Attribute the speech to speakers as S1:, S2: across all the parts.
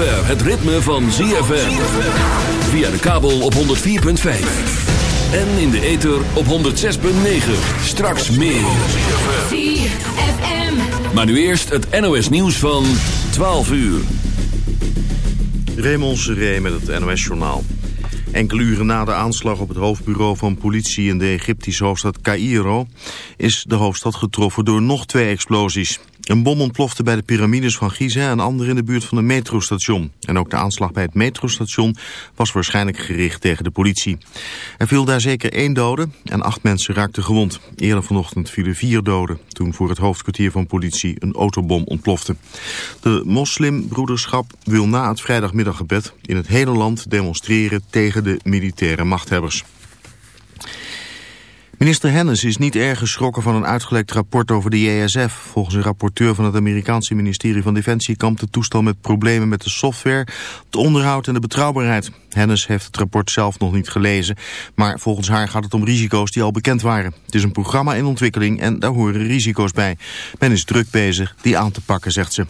S1: zover het ritme van ZFM. Via de kabel op 104.5. En in de ether op 106.9. Straks meer.
S2: ZFM.
S1: Maar nu eerst het NOS nieuws van 12 uur.
S3: Raymond Seré met het NOS-journaal. Enkele uren na de aanslag op het hoofdbureau van politie in de Egyptische hoofdstad Cairo... is de hoofdstad getroffen door nog twee explosies. Een bom ontplofte bij de piramides van Giza en andere in de buurt van een metrostation. En ook de aanslag bij het metrostation was waarschijnlijk gericht tegen de politie. Er viel daar zeker één dode en acht mensen raakten gewond. Eerder vanochtend vielen vier doden toen voor het hoofdkwartier van politie een autobom ontplofte. De moslimbroederschap wil na het vrijdagmiddaggebed in het hele land demonstreren tegen de militaire machthebbers. Minister Hennis is niet erg geschrokken van een uitgelekt rapport over de JSF. Volgens een rapporteur van het Amerikaanse ministerie van Defensie kampt de toestel met problemen met de software, het onderhoud en de betrouwbaarheid. Hennis heeft het rapport zelf nog niet gelezen, maar volgens haar gaat het om risico's die al bekend waren. Het is een programma in ontwikkeling en daar horen risico's bij. Men is druk bezig die aan te pakken, zegt ze.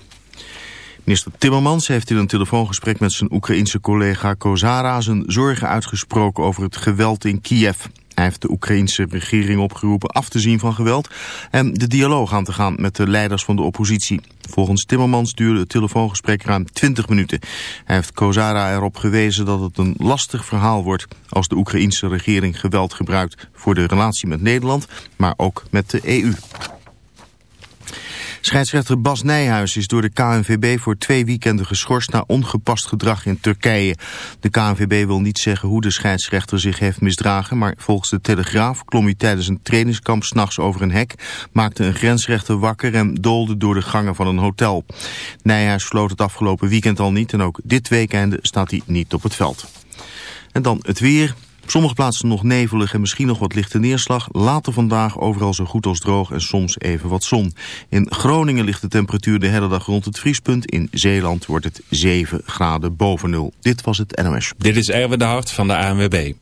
S3: Minister Timmermans heeft in een telefoongesprek met zijn Oekraïense collega Kozara zijn zorgen uitgesproken over het geweld in Kiev. Hij heeft de Oekraïense regering opgeroepen af te zien van geweld en de dialoog aan te gaan met de leiders van de oppositie. Volgens Timmermans duurde het telefoongesprek ruim 20 minuten. Hij heeft Kozara erop gewezen dat het een lastig verhaal wordt als de Oekraïense regering geweld gebruikt voor de relatie met Nederland, maar ook met de EU. Scheidsrechter Bas Nijhuis is door de KNVB voor twee weekenden geschorst na ongepast gedrag in Turkije. De KNVB wil niet zeggen hoe de scheidsrechter zich heeft misdragen, maar volgens de Telegraaf klom hij tijdens een trainingskamp s'nachts over een hek, maakte een grensrechter wakker en doolde door de gangen van een hotel. Nijhuis floot het afgelopen weekend al niet en ook dit weekende staat hij niet op het veld. En dan het weer. Op sommige plaatsen nog nevelig en misschien nog wat lichte neerslag. Later vandaag overal zo goed als droog en soms even wat zon. In Groningen ligt de temperatuur de hele dag rond het vriespunt. In Zeeland wordt het 7 graden boven nul. Dit was het NOS.
S4: Dit is Erwin de Hart van de ANWB.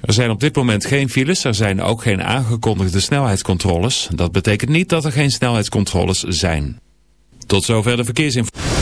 S4: Er zijn op dit moment geen files, er zijn ook geen aangekondigde snelheidscontroles. Dat betekent niet dat er geen snelheidscontroles zijn. Tot zover de verkeersinformatie.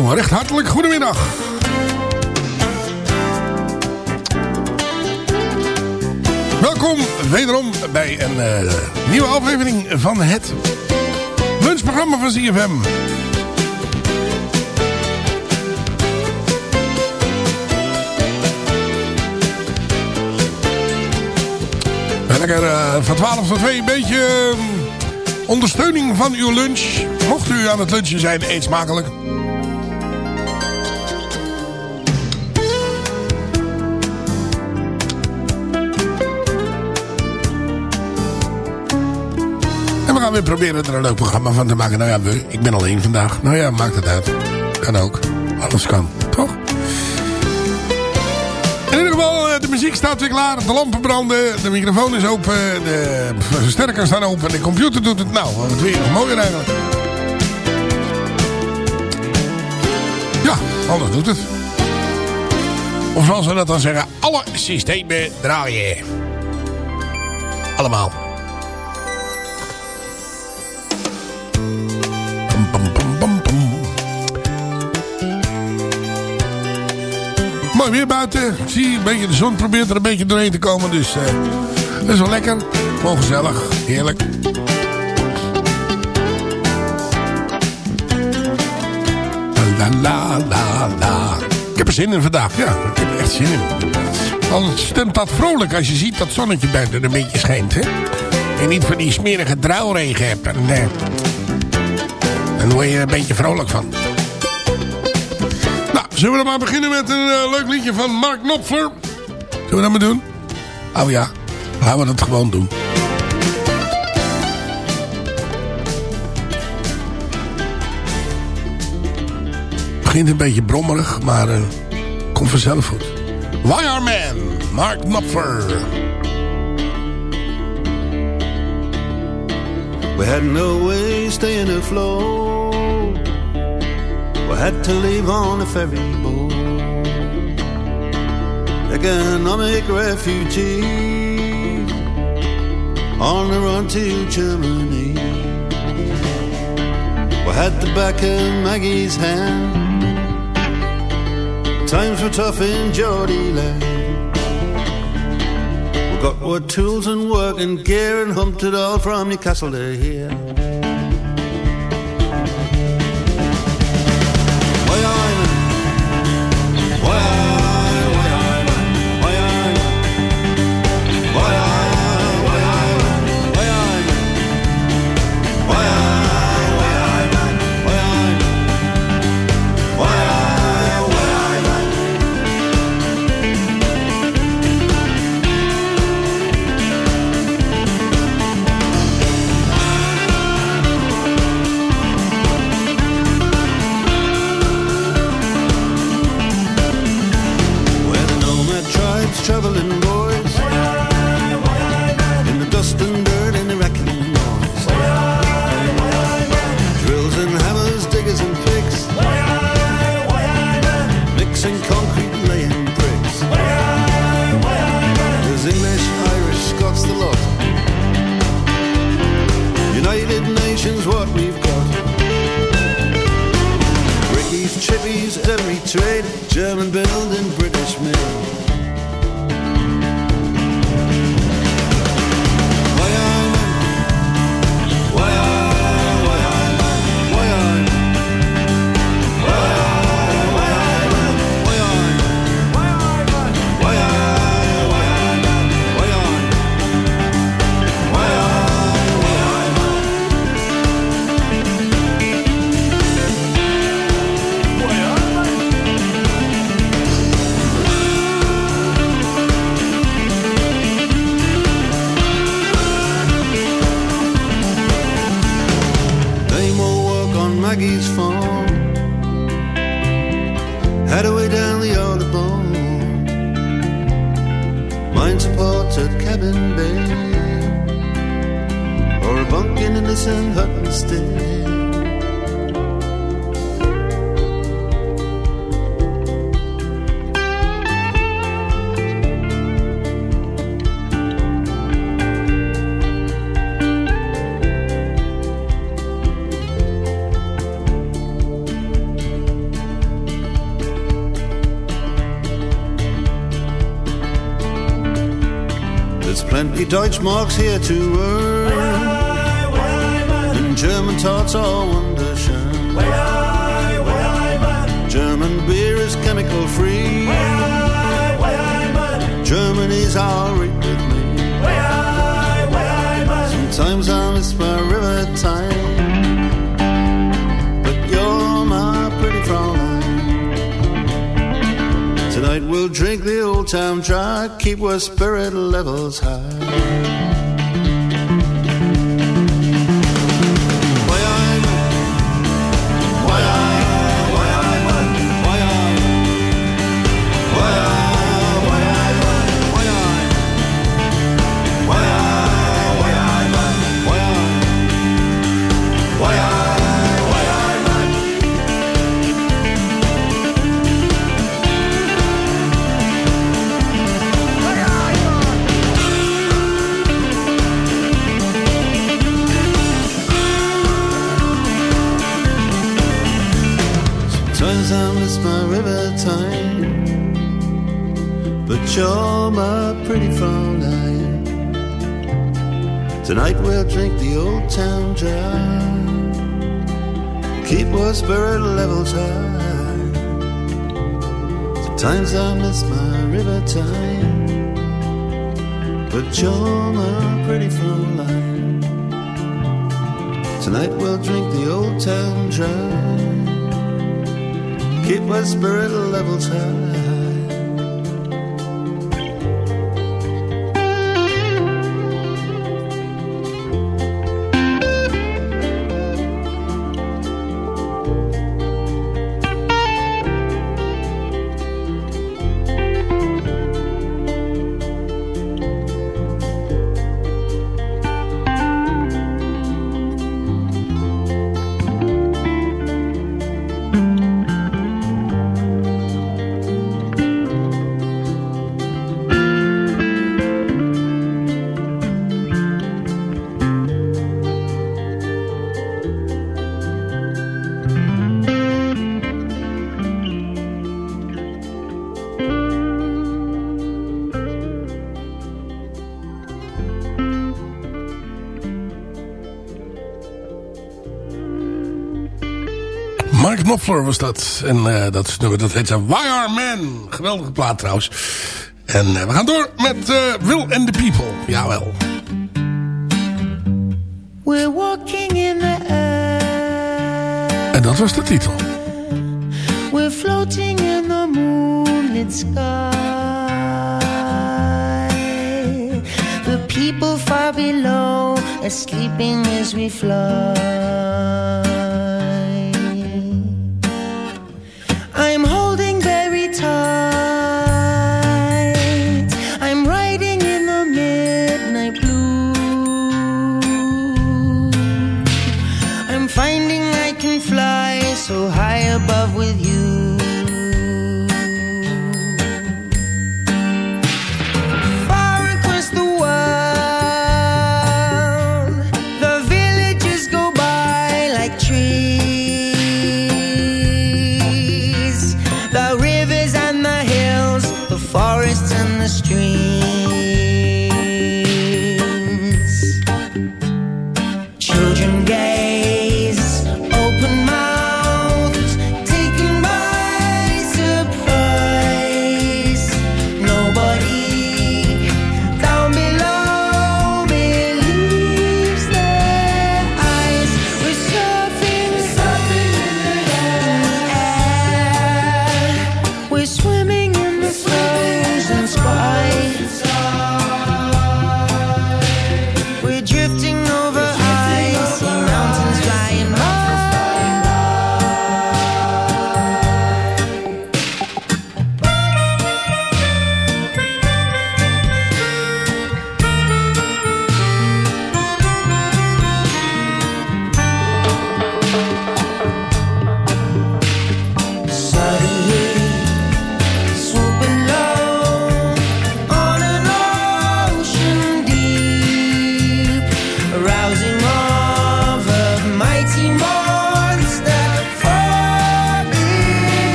S5: Zo, recht hartelijk goedemiddag. Welkom wederom bij een eh, nieuwe aflevering van het lunchprogramma van. En lekker eh, van 12 tot 2 een beetje eh, ondersteuning van uw lunch. Mocht u aan het lunchen zijn, eet smakelijk. Gaan weer proberen er een leuk programma van te maken. Nou ja, we, ik ben alleen vandaag. Nou ja, maakt het uit. Kan ook. Alles kan. Toch? In ieder geval, eh, de muziek staat weer klaar. De lampen branden. De microfoon is open. De versterkers staan open. De computer doet het. Nou, wat weer nog mooier eigenlijk. Ja, alles doet het. Of zoals we dat dan zeggen, alle systemen draaien. Allemaal. Mooi weer buiten. Zie een beetje de zon probeert er een beetje doorheen te komen. Dus eh, dat is wel lekker. Gewoon gezellig. Heerlijk. La la la la. Ik heb er zin in vandaag. Ja, ik heb er echt zin in. Al stemt dat vrolijk als je ziet dat zonnetje buiten een beetje schijnt. Hè? En niet van die smerige druilregen hebt. En, eh, dan word je er een beetje vrolijk van. Nou, zullen we dan maar beginnen met een eh, leuk liedje van Mark Knopfler? Zullen we dat maar doen? Oh ja, laten we dat gewoon doen. Begint een beetje brommerig, maar eh, komt vanzelf goed. Why Are Man, Mark Knopfler.
S6: We had no way staying afloat. We had to leave on a ferry boat. Economic refugees on the run to Germany. We had the back of Maggie's hand. Times were tough in Geordie land. We got our tools and work and gear and humped it all from Newcastle to here. transports at Cabin Bay, or a bunk in the San Hut instead. There's Deutschmarks here to earn. And German tarts are wunderschön. German beer is chemical free. Germany's alright with me. Sometimes I miss my river time. But you're my pretty Fraulein. Drink the old town dry, keep our spirit levels high. Tonight we'll drink the old town dry, keep our spirit levels high. Sometimes I miss my river time, but you're my pretty Fraulein. Tonight we'll drink the old town dry keep my spirit levels high.
S5: Was dat. En eh, dat is nummer, dat heet Why Are Men. Geweldige plaat trouwens. En eh, we gaan door met eh, Will and the People. Jawel.
S7: We're walking in the air.
S5: En dat was de titel.
S7: We're floating in the moonlit sky. The people far below are sleeping as we fly.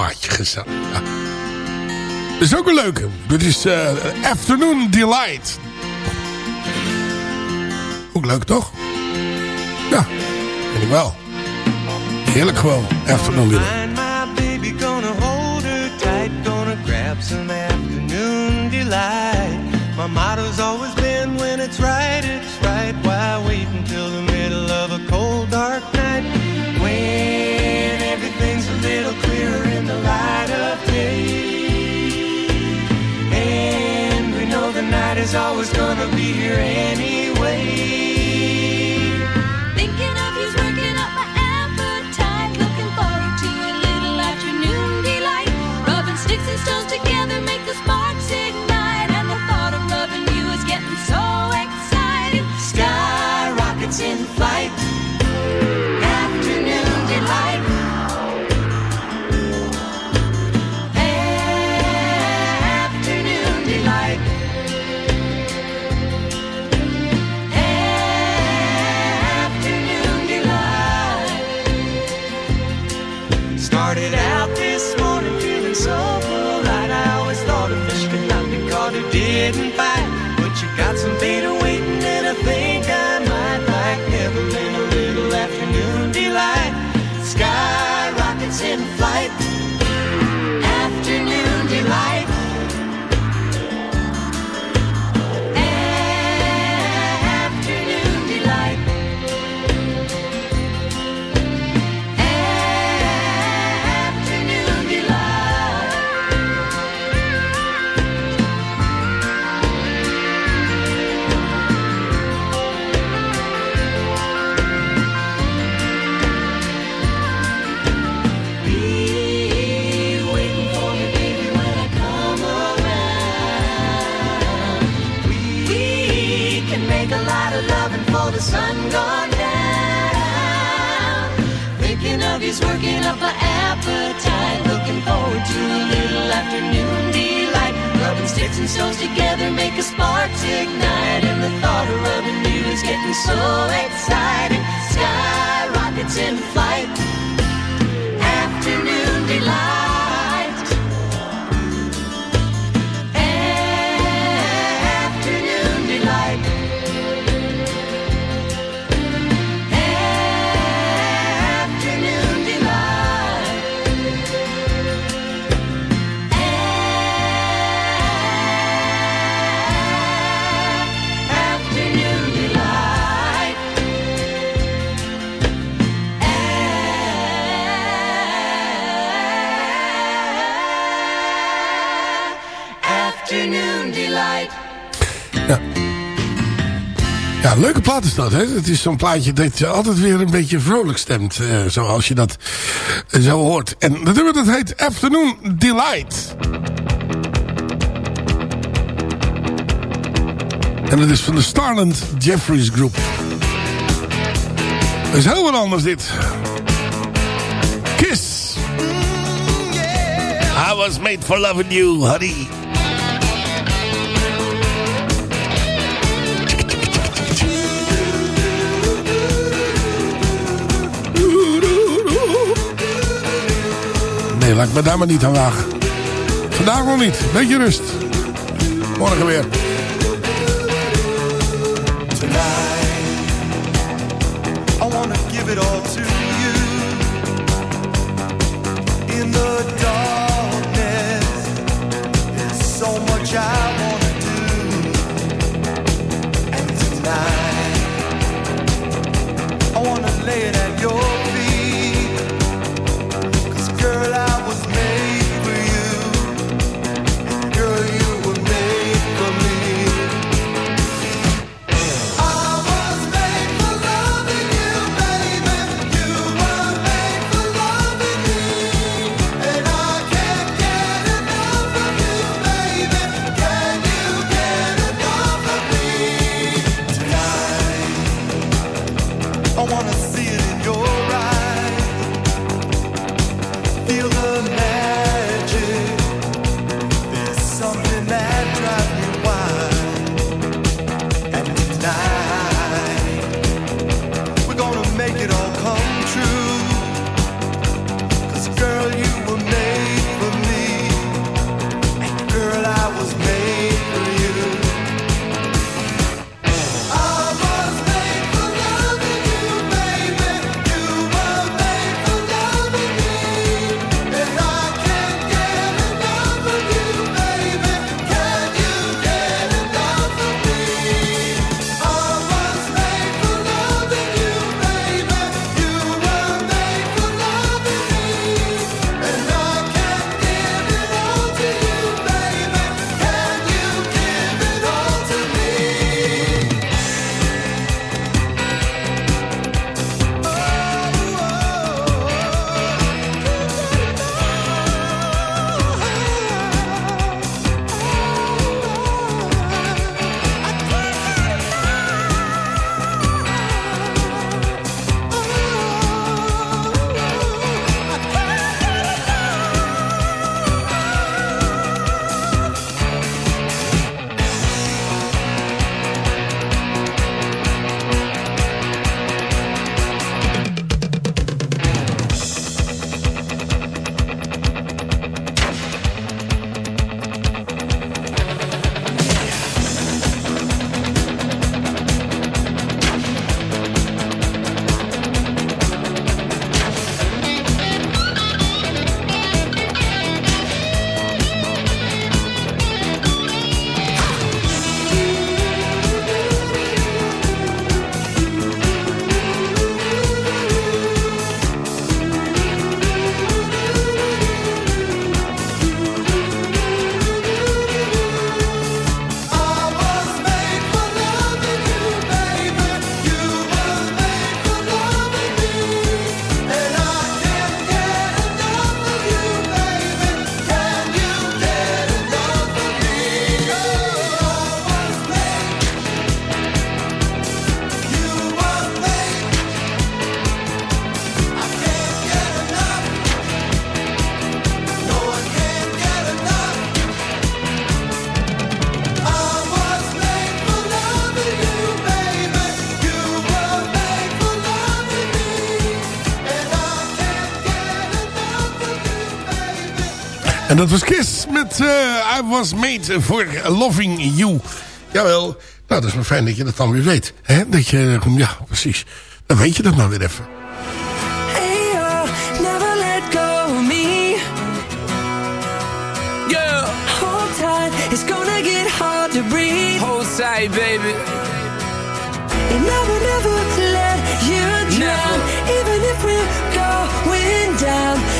S5: Plaatje. Dat is ook een leuke. Dit is uh, Afternoon Delight. Ook leuk, toch? Ja, vind ik wel. Heerlijk gewoon. Afternoon Delight.
S7: My baby, gonna
S8: sticks and stones together make
S7: a spark ignite. And the thought of rubbing you is getting so exciting. Sky rockets in flight.
S5: Ja, leuke plaat is dat. Hè? Het is zo'n plaatje dat je altijd weer een beetje vrolijk stemt. eh, zoals je dat eh, zo hoort. En dat nummer dat heet Afternoon Delight. En dat is van de Starland Jeffries Group. Dat is heel wat anders dit. Kiss. I was made for loving you, honey. Laat ik me daar maar niet aan wagen. Vandaag nog niet. Beetje rust. Morgen weer. Dat was Kiss met eh, I Was Made For Loving You. Jawel, nou dat is maar fijn dat je dat dan weer weet. Hè? Dat je, ja precies. Dan weet je dat nou weer even.
S9: Hey, yo, never let go of me. Yeah. Hold tight, it's gonna get hard to breathe.
S10: Hold tight, baby.
S9: And I will never let you drown, even if we're going down.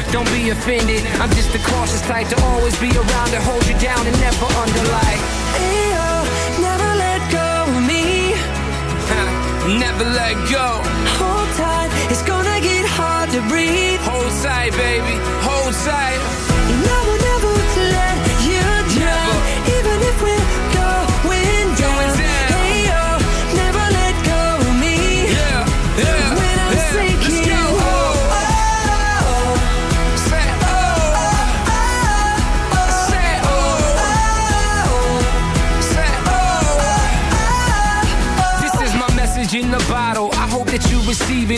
S10: Don't be offended, I'm just the cautious type to always be around to hold you down and never underlie.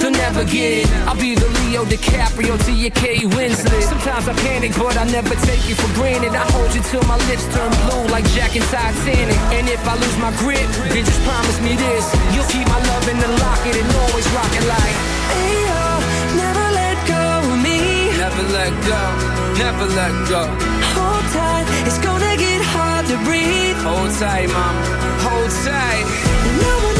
S10: They'll never get it. I'll be the Leo DiCaprio to your Kate Winslet. Sometimes I panic, but I never take you for granted. I hold you till my lips turn blue like Jack and Titanic. And if I lose my grip, then just promise me this. You'll keep my love in the locket and always rock it like.
S9: Hey, yo, never let go of me.
S10: Never let go, never let go.
S9: Hold tight, it's gonna get hard to breathe.
S10: Hold tight, mama, hold tight.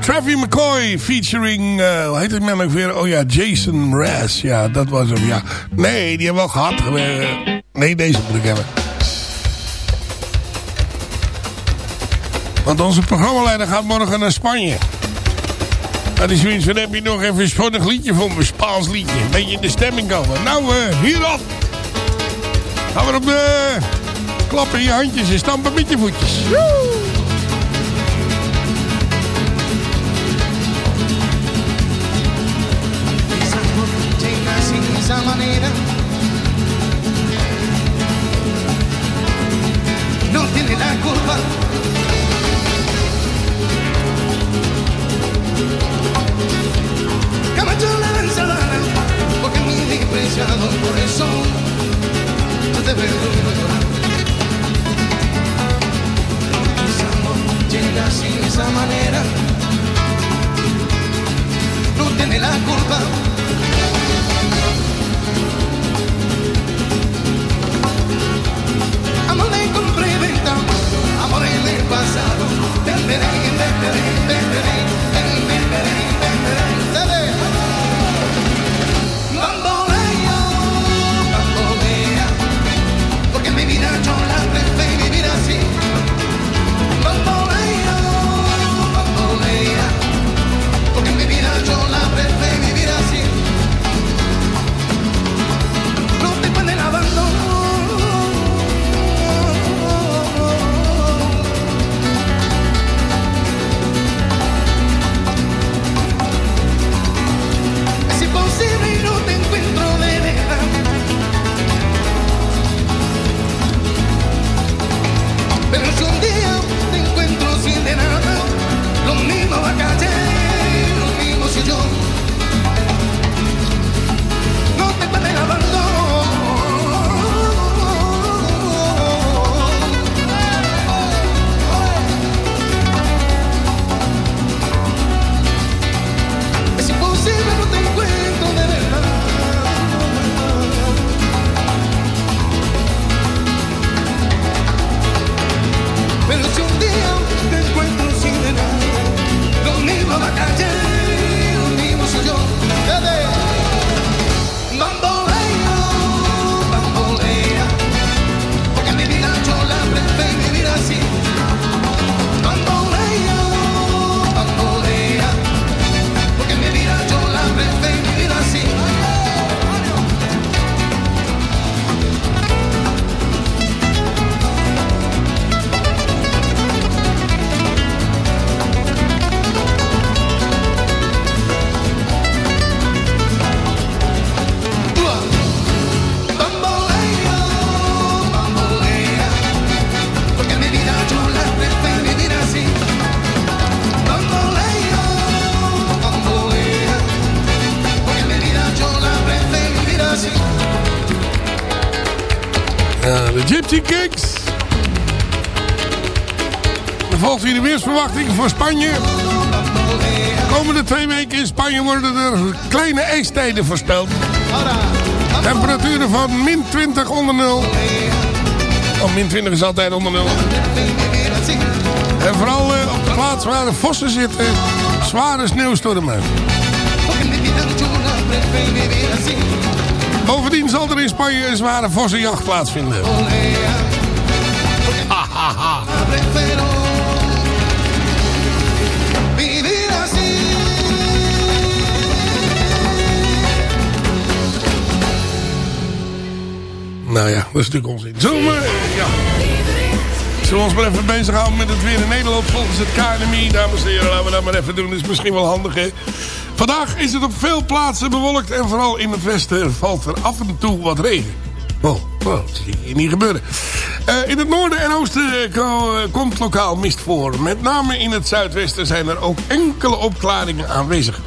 S5: Travis McCoy featuring, eh, hoe heet het man ook weer? Oh ja, Jason Mraz. Ja, dat was hem, ja. Nee, die hebben we al gehad. Eh, nee, deze moet ik hebben. Want onze programmaleider gaat morgen naar Spanje. Dat is zoiets van, heb je nog even een zonnig liedje voor me? Spaans liedje. Een beetje in de stemming komen. Nou, eh hierop. Gaan we op de... Klappen je handjes en stampen met je voetjes. Woe!
S6: De
S5: Gypsy Kicks. Hier de weersverwachtingen voor Spanje. De komende twee weken in Spanje worden er kleine ijstijden voorspeld. Temperaturen van min 20 onder nul. Oh, min 20 is altijd onder nul. En vooral eh, op de plaats waar de vossen zitten, zware sneeuwstormen. Bovendien zal er in Spanje een zware vossenjacht plaatsvinden. Nou ja, dat is natuurlijk onzin. Zullen we. Zullen we ons maar even bezighouden met het weer in Nederland volgens het KNMI. Dames en heren, laten we dat maar even doen. Dat is misschien wel handig, hè. Vandaag is het op veel plaatsen bewolkt en vooral in het westen valt er af en toe wat regen. Oh, dat zie je niet gebeuren. Eh, in het noorden en oosten eh, eh, komt lokaal mist voor. Met name in het zuidwesten zijn er ook enkele opklaringen aanwezig.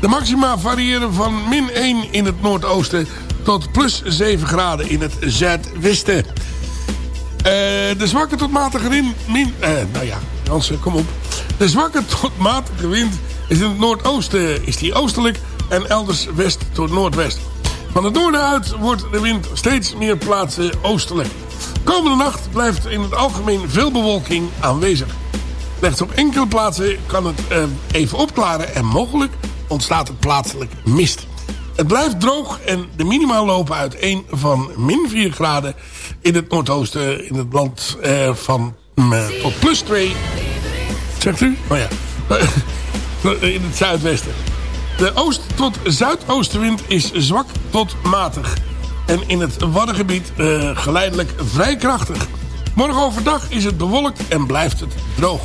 S5: De maxima variëren van min 1 in het noordoosten tot plus 7 graden in het zuidwesten. De zwakke tot matige wind... Min, nou ja, Jansen, kom op. De zwakke tot matige wind is in het noordoosten is die oostelijk... en elders west tot noordwest. Van het noorden uit wordt de wind steeds meer plaatsen oostelijk. Komende nacht blijft in het algemeen veel bewolking aanwezig. Slechts op enkele plaatsen kan het eh, even opklaren... en mogelijk ontstaat er plaatselijk mist. Het blijft droog en de minima lopen uit 1 van min 4 graden in het noordoosten in het land eh, van mm, eh, tot plus 2. Zegt u? Oh ja. In het zuidwesten. De oost- tot zuidoostenwind is zwak tot matig. En in het Waddengebied eh, geleidelijk vrij krachtig. Morgen overdag is het bewolkt en blijft het droog.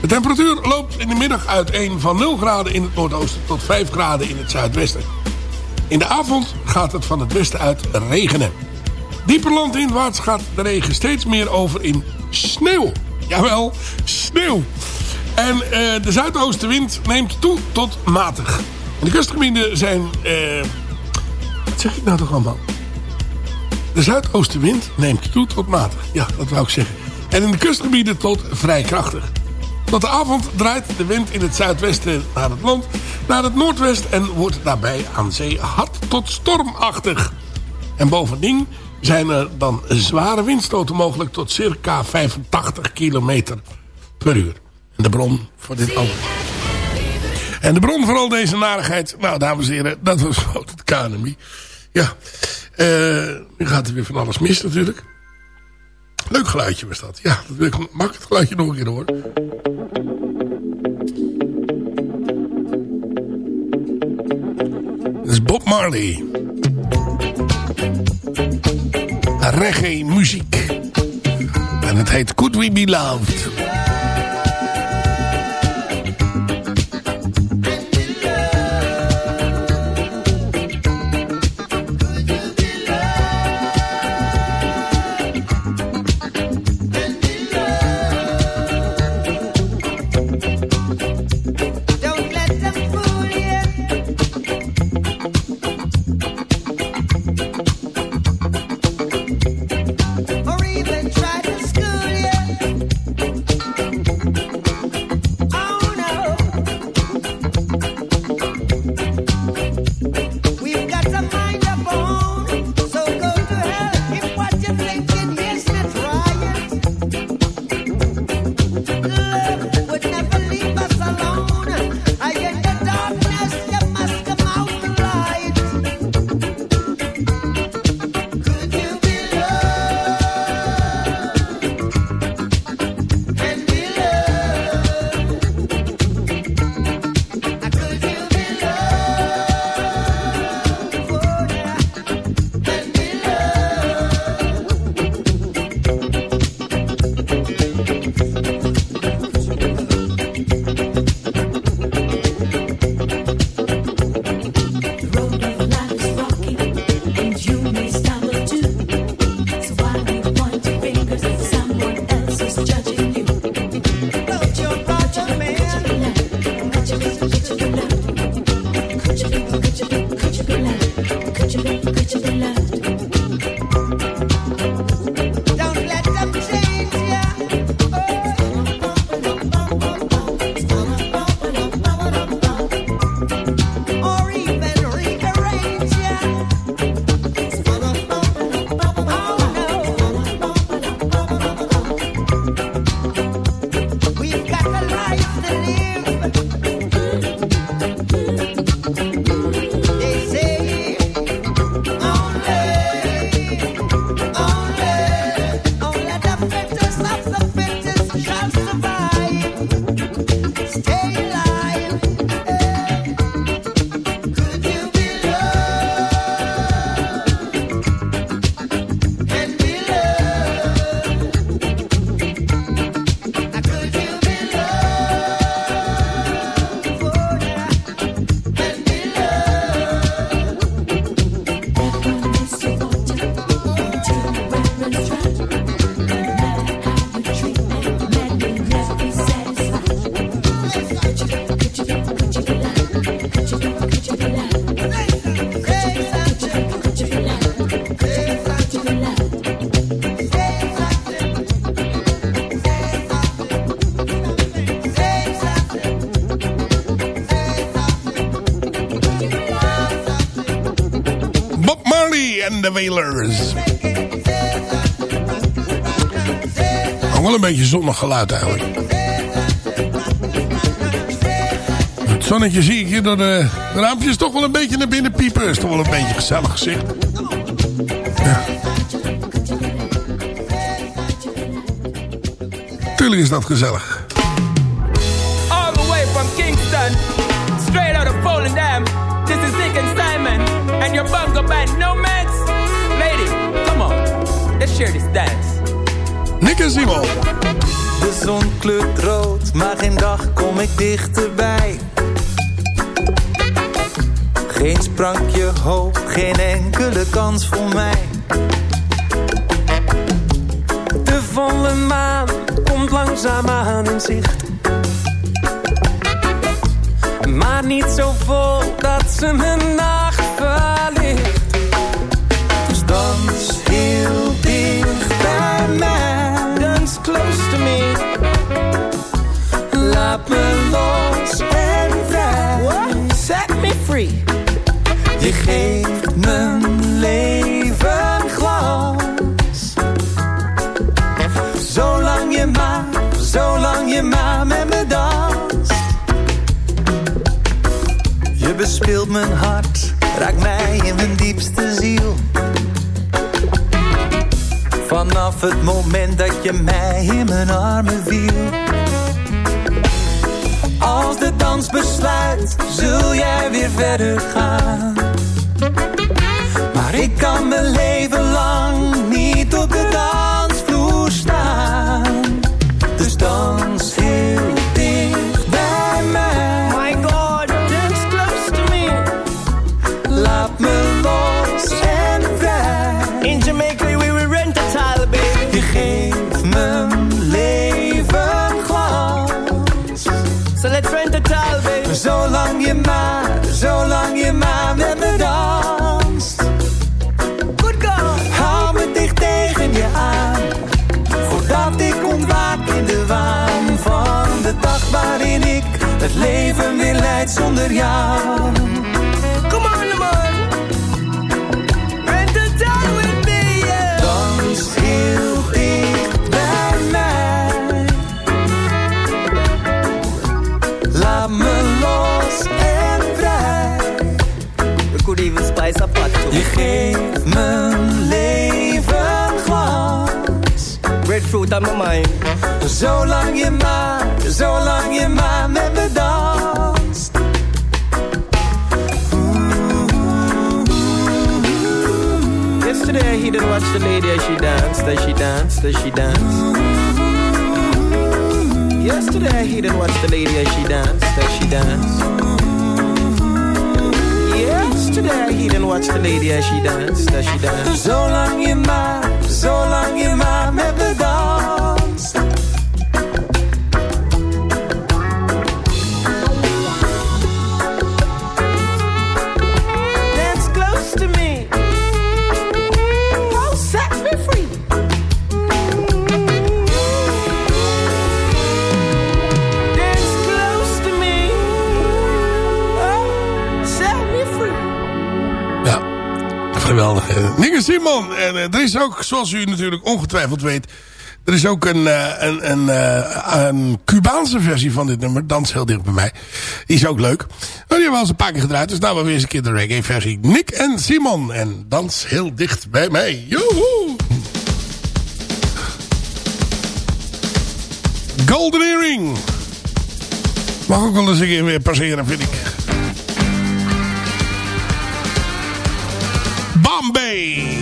S5: De temperatuur loopt in de middag uiteen van 0 graden in het noordoosten tot 5 graden in het zuidwesten. In de avond gaat het van het westen uit regenen. Dieper landinwaarts gaat de regen steeds meer over in sneeuw. Jawel, sneeuw. En eh, de zuidoostenwind neemt toe tot matig. En de kustgebieden zijn... eh, wat zeg ik nou toch allemaal? De zuidoostenwind neemt toe tot matig. Ja, dat wou ik zeggen. En in de kustgebieden tot vrij krachtig. Tot de avond draait de wind in het zuidwesten naar het land, naar het noordwest en wordt daarbij aan zee hard tot stormachtig. En bovendien zijn er dan zware windstoten mogelijk tot circa 85 kilometer per uur. De bron voor dit alles. En de bron voor al deze narigheid, nou dames en heren, dat was gewoon het KNMI. Ja, eh, nu gaat er weer van alles mis natuurlijk. Leuk geluidje was dat. Ja, dat wil ik, mag het geluidje nog een keer horen? Dat is Bob Marley. Reggae muziek. En het heet Could We Be Loved. De Wailers. Ook wel een beetje zonnig geluid eigenlijk. Het zonnetje zie ik hier door de raampjes toch wel een beetje naar binnen piepen. Is toch wel een beetje gezellig gezicht. Ja. Tuurlijk is dat gezellig.
S11: All the way from Kingston, straight out of Volendam. This is Dick and Simon, and your bungo band, no mans. Share this dance.
S5: Nick en Simon.
S7: De zon kleurt rood, maar geen dag kom ik dichterbij. Geen sprankje hoop, geen enkele kans voor mij.
S12: De volle maan komt langzaamaan in zicht. Maar niet zo vol dat ze mijn nacht verlicht.
S7: Laat me los en vrij.
S12: Set me free.
S7: Je geeft mijn leven glans. Zolang je maar, zolang je maar met me danst. Je bespeelt mijn hart, raakt mij in mijn diepste ziel. Vanaf het moment dat je mij in mijn armen viel. Als de dans besluit, zul jij weer verder gaan. Maar ik kan mijn leven lang leid zonder jou.
S12: Come on, man. Rent a tile with me, yeah.
S7: Dans heel dicht bij mij. Laat me los en vrij.
S12: We could even spice pot too.
S7: Je geeft mijn leven glans.
S12: Breadfruit on my mind.
S7: Zolang je maar, zolang je maar
S12: I hid and watched the lady as she danced, as she danced, as she danced. Yesterday I hid and watched the lady as she danced, as she danced. Yesterday I hid and watched the lady as she danced, as she danced.
S7: Zolang je maar, zolang je maar met
S5: geweldig. eh. En Simon. En eh, er is ook, zoals u natuurlijk ongetwijfeld weet... Er is ook een, eh, een, een, een Cubaanse versie van dit nummer. Dans heel dicht bij mij. Die is ook leuk. Maar die hebben we al eens een paar keer gedraaid. Dus nou maar weer eens een keer de reggae versie. Nick en Simon. En dans heel dicht bij mij. Joehoe! Golden Earring. Mag ook wel eens een keer weer passeren, vind ik. Bombay.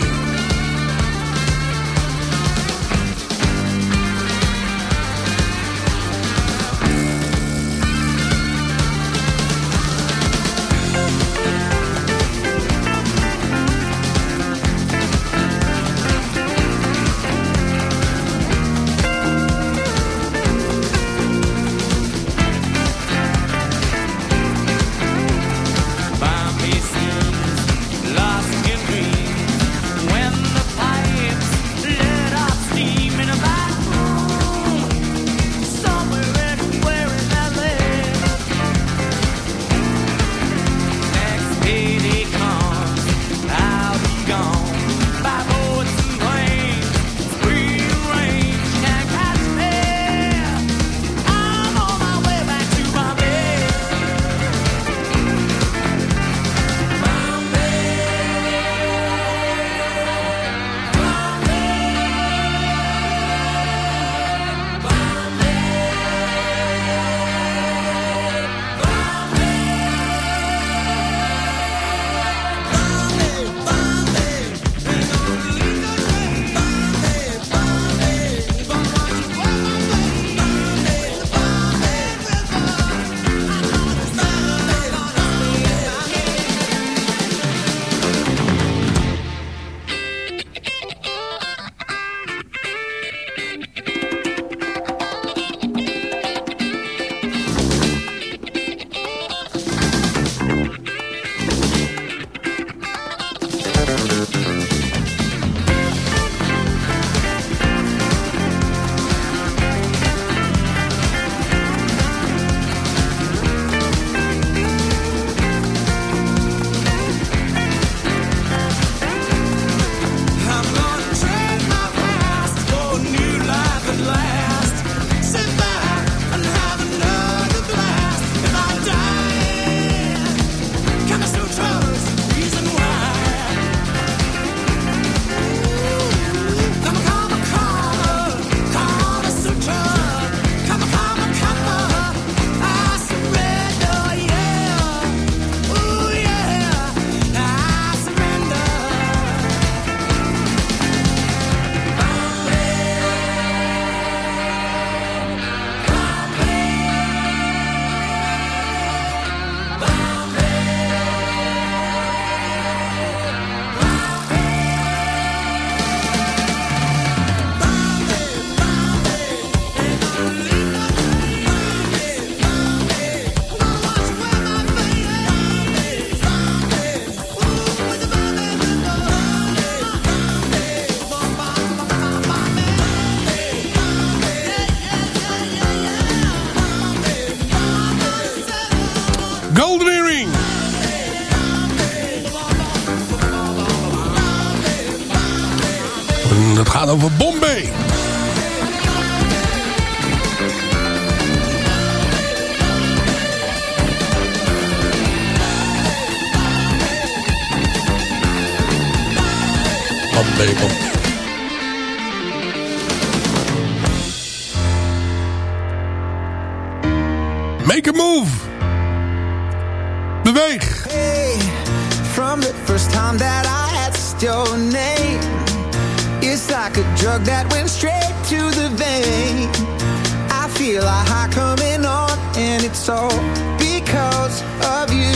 S7: it's all because of you.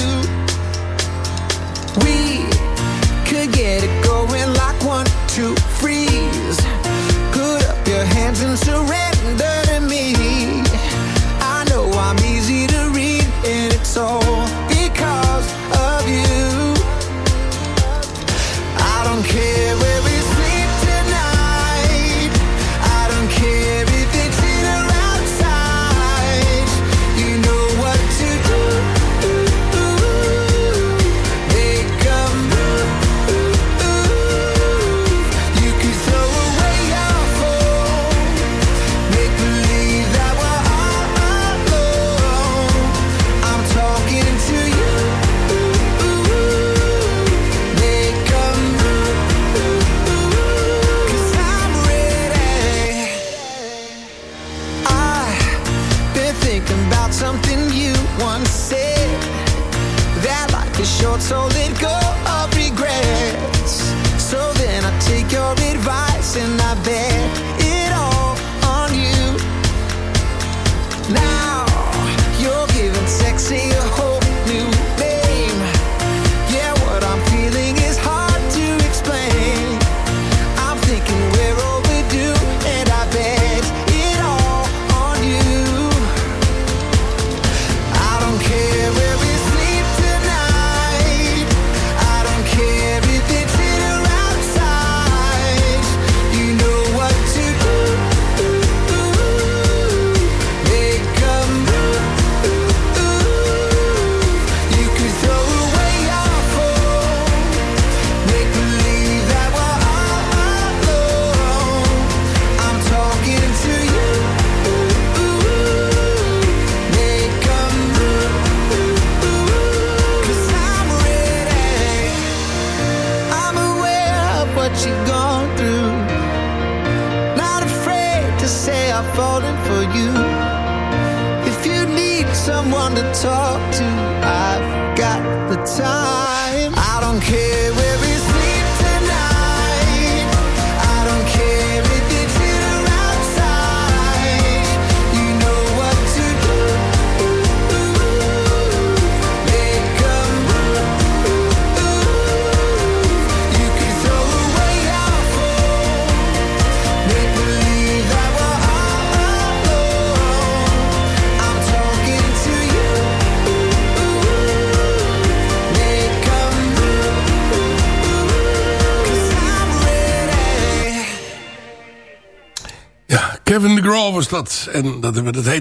S7: We could get it going like one, two, freeze. Put up your hands and surrender.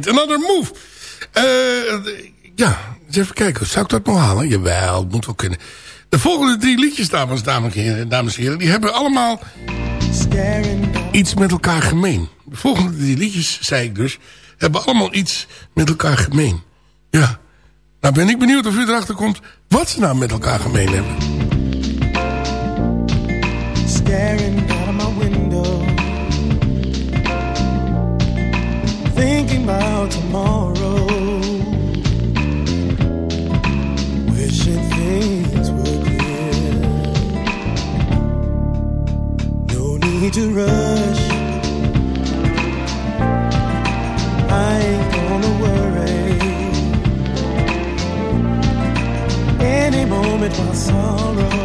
S5: Another Move. Eh, ja, eens even kijken. Zou ik dat nog halen? Jawel, het moet wel kunnen. De volgende drie liedjes, dames, dames en heren... die hebben allemaal iets met elkaar gemeen. De volgende drie liedjes, zei ik dus... hebben allemaal iets met elkaar gemeen. Ja. Nou ben ik benieuwd of u erachter komt... wat ze nou met elkaar gemeen hebben.
S13: about tomorrow. Wishing things were clear. No need to rush. I ain't gonna worry. Any moment my sorrow.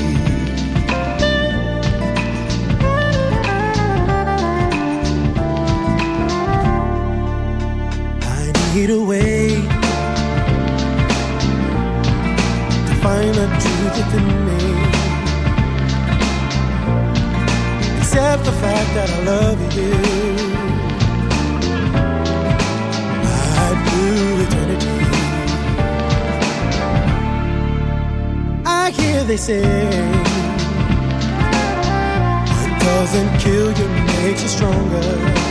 S13: Away to find the truth within me. Except the fact that I love you. I'd do eternity. I hear they say what doesn't kill you makes you stronger.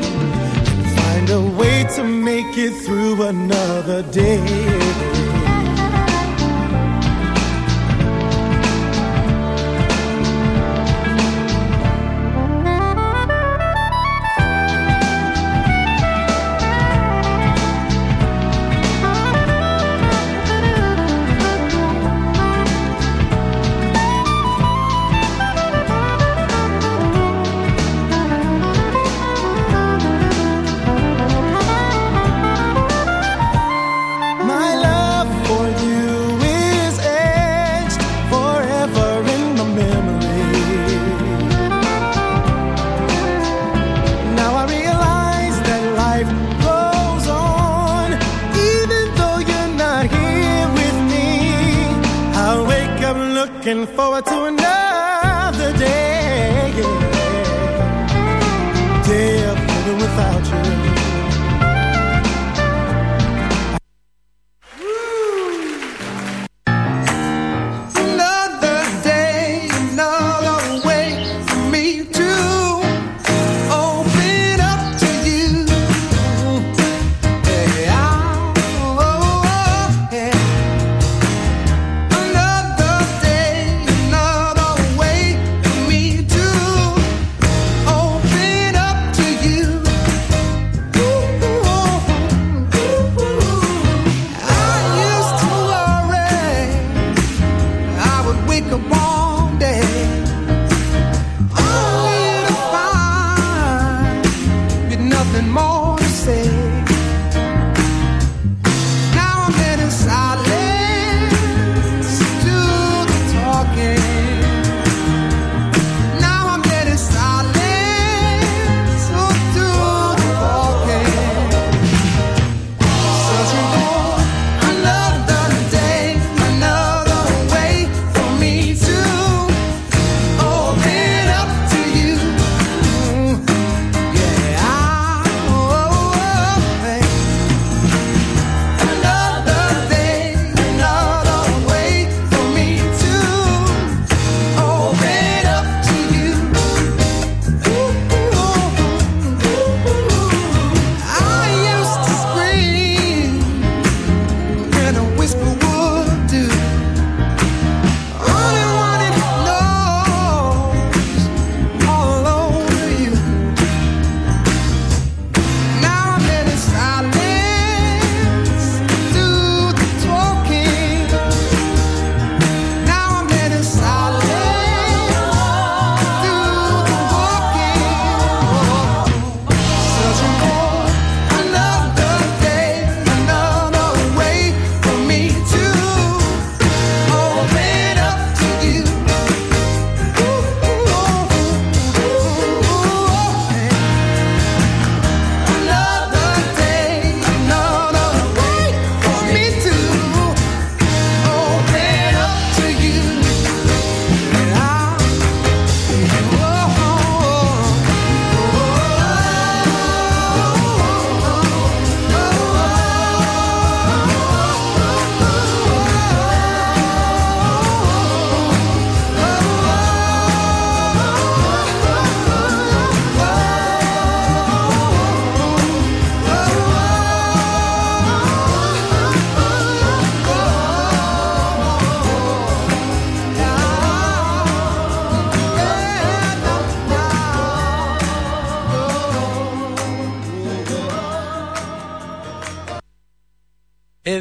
S13: Way to make it through another day.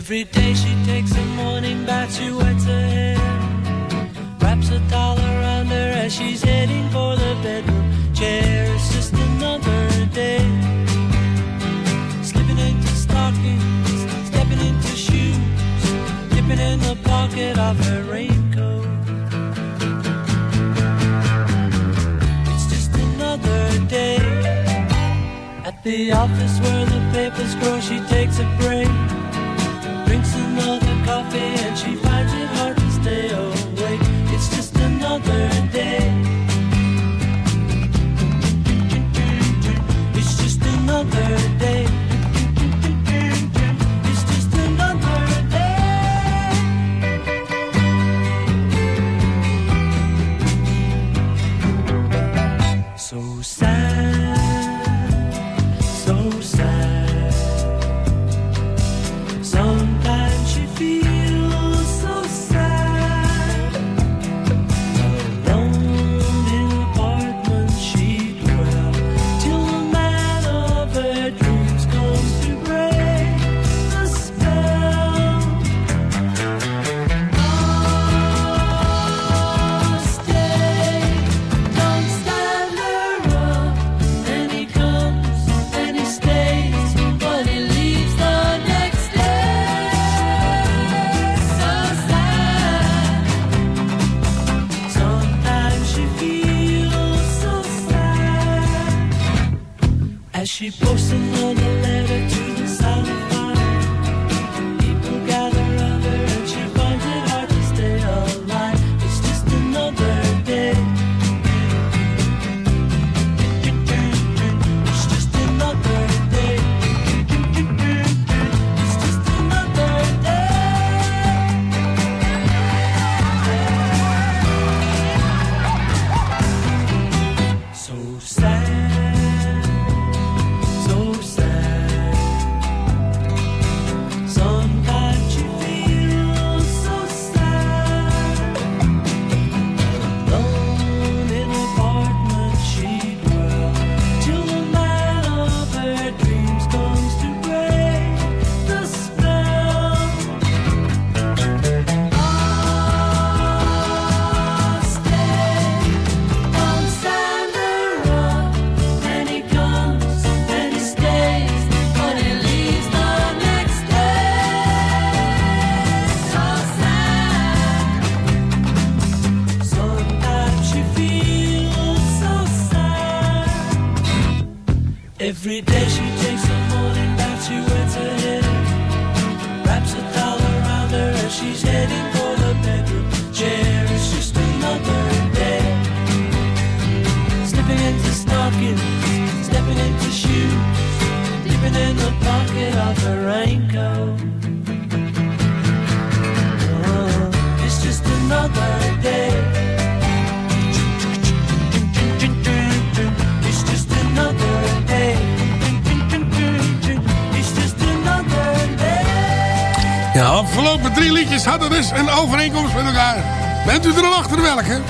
S14: Every day she takes a morning bath, she wets her hair, wraps a towel around her as she's heading for the bedroom chair. It's just another day, slipping into stockings, stepping into shoes, dipping in the pocket of her raincoat. It's just another day. At the office where the papers grow, she takes a break
S5: Dat dus een overeenkomst met elkaar. Bent u er al achter welke?